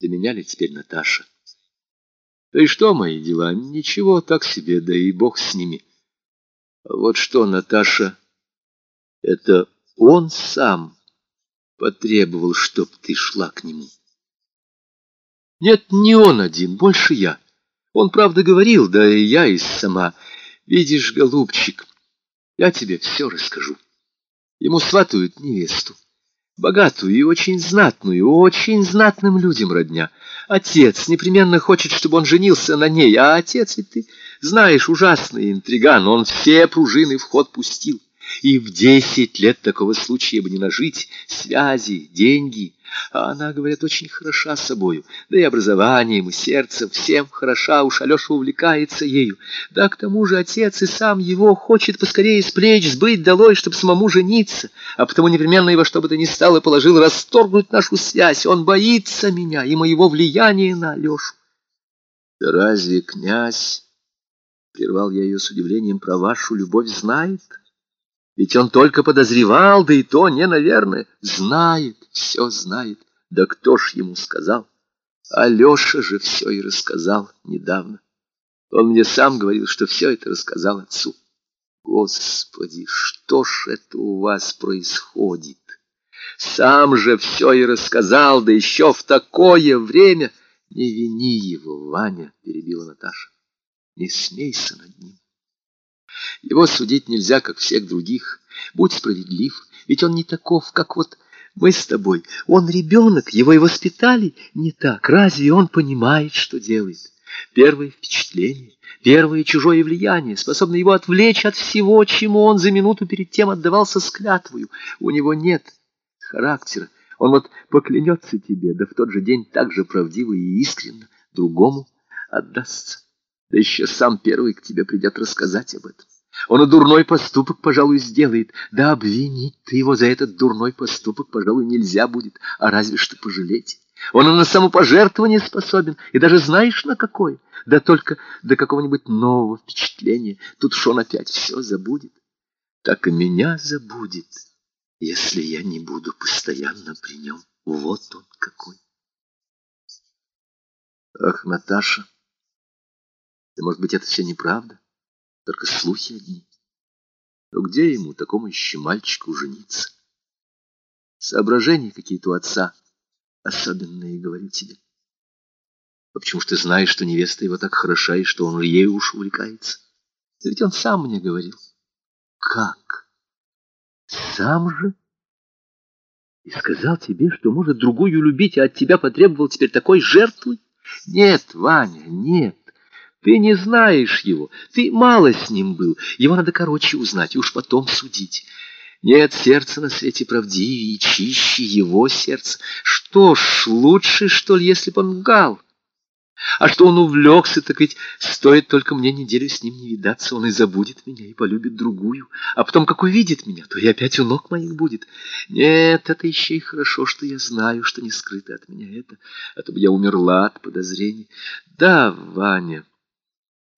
Ли теперь Наташа? Да и что мои дела? Ничего, так себе, да и бог с ними. А вот что, Наташа, это он сам потребовал, чтоб ты шла к нему. Нет, не он один, больше я. Он, правда, говорил, да и я и сама. Видишь, голубчик, я тебе все расскажу. Ему сватают невесту. Богатую и очень знатную, очень знатным людям родня. Отец непременно хочет, чтобы он женился на ней, а отец, ведь ты знаешь, ужасный интриган, он все пружины в ход пустил. И в десять лет такого случая бы не нажить. Связи, деньги. А она, говорят, очень хороша собою. Да и образованием, и сердцем, всем хороша. Уж Алеша увлекается ею. Да к тому же отец и сам его хочет поскорее с плеч сбыть долой, чтобы самому жениться. А потому непременно его, что бы то ни стало, положил расторгнуть нашу связь. Он боится меня и моего влияния на Алешу. Да разве князь, прервал я ее с удивлением, про вашу любовь знает? Ведь он только подозревал, да и то не, наверное, знает, все знает. Да кто ж ему сказал? Алеша же все и рассказал недавно. Он мне сам говорил, что все это рассказал отцу. Господи, что ж это у вас происходит? Сам же все и рассказал, да еще в такое время. Не вини его, Ваня, перебила Наташа. Не смейся над ним. Его судить нельзя, как всех других. Будь справедлив, ведь он не таков, как вот мы с тобой. Он ребенок, его и воспитали не так. Разве он понимает, что делает? Первое впечатление, первое чужое влияние способно его отвлечь от всего, чему он за минуту перед тем отдавался с клятвою. У него нет характера. Он вот поклянется тебе, да в тот же день так же правдиво и искренно другому отдастся. Да еще сам первый к тебе придет рассказать об этом. Он и дурной поступок, пожалуй, сделает. Да обвинить ты его за этот дурной поступок, пожалуй, нельзя будет, а разве что пожалеть. Он и на самопожертвование способен, и даже знаешь на какое. Да только до какого-нибудь нового впечатления. Тут уж он опять все забудет. Так и меня забудет, если я не буду постоянно при нем. Вот он какой. Ах, Наташа, да может быть, это все неправда? Только слухи одни. Но где ему, такому еще мальчику, жениться? Соображения какие-то у отца особенные, говорю тебе. А почему ж ты знаешь, что невеста его так хороша, и что он ею уж увлекается? Да ведь он сам мне говорил. Как? Сам же? И сказал тебе, что может другую любить, а от тебя потребовал теперь такой жертвы? Нет, Ваня, нет. Ты не знаешь его, ты мало с ним был, его надо короче узнать уж потом судить. Нет сердца на свете правдивее и чище его сердца. Что ж, лучше, что ли, если бы он гал? А что он увлекся, так ведь стоит только мне неделю с ним не видаться, он и забудет меня, и полюбит другую. А потом, как увидит меня, то и опять у ног моих будет. Нет, это еще и хорошо, что я знаю, что не скрыто от меня это, а то бы я умерла от подозрений. Да, Ваня...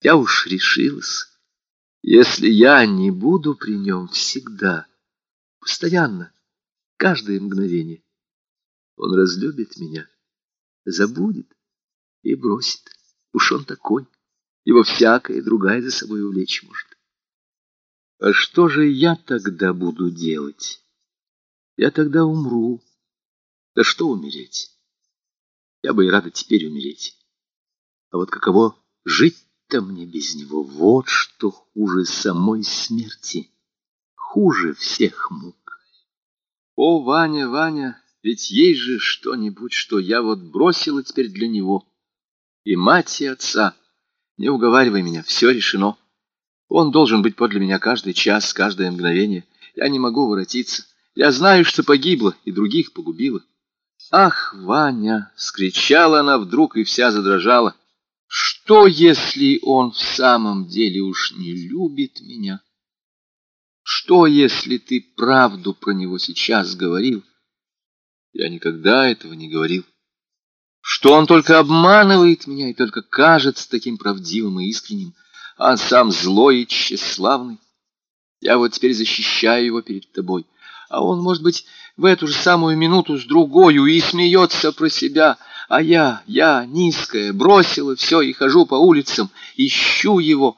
Я уж решилась. Если я не буду при нем всегда, постоянно, каждое мгновение, он разлюбит меня, забудет и бросит. Уж он такой, его всякая другая за собой увлечь может. А что же я тогда буду делать? Я тогда умру. Да что умереть? Я бы и рада теперь умереть. А вот каково жить да мне без него вот что хуже самой смерти, хуже всех мук. О, Ваня, Ваня, ведь есть же что-нибудь, что я вот бросила теперь для него. И мать, и отца. Не уговаривай меня, все решено. Он должен быть подле меня каждый час, каждое мгновение. Я не могу воротиться. Я знаю, что погибла и других погубила. «Ах, Ваня!» — скричала она вдруг и вся задрожала. Что, если он в самом деле уж не любит меня? Что, если ты правду про него сейчас говорил? Я никогда этого не говорил. Что он только обманывает меня и только кажется таким правдивым и искренним, а сам злой и тщеславный. Я вот теперь защищаю его перед тобой, а он, может быть, в эту же самую минуту с другою и смеется про себя — А я, я, низкая, бросила все и хожу по улицам, ищу его,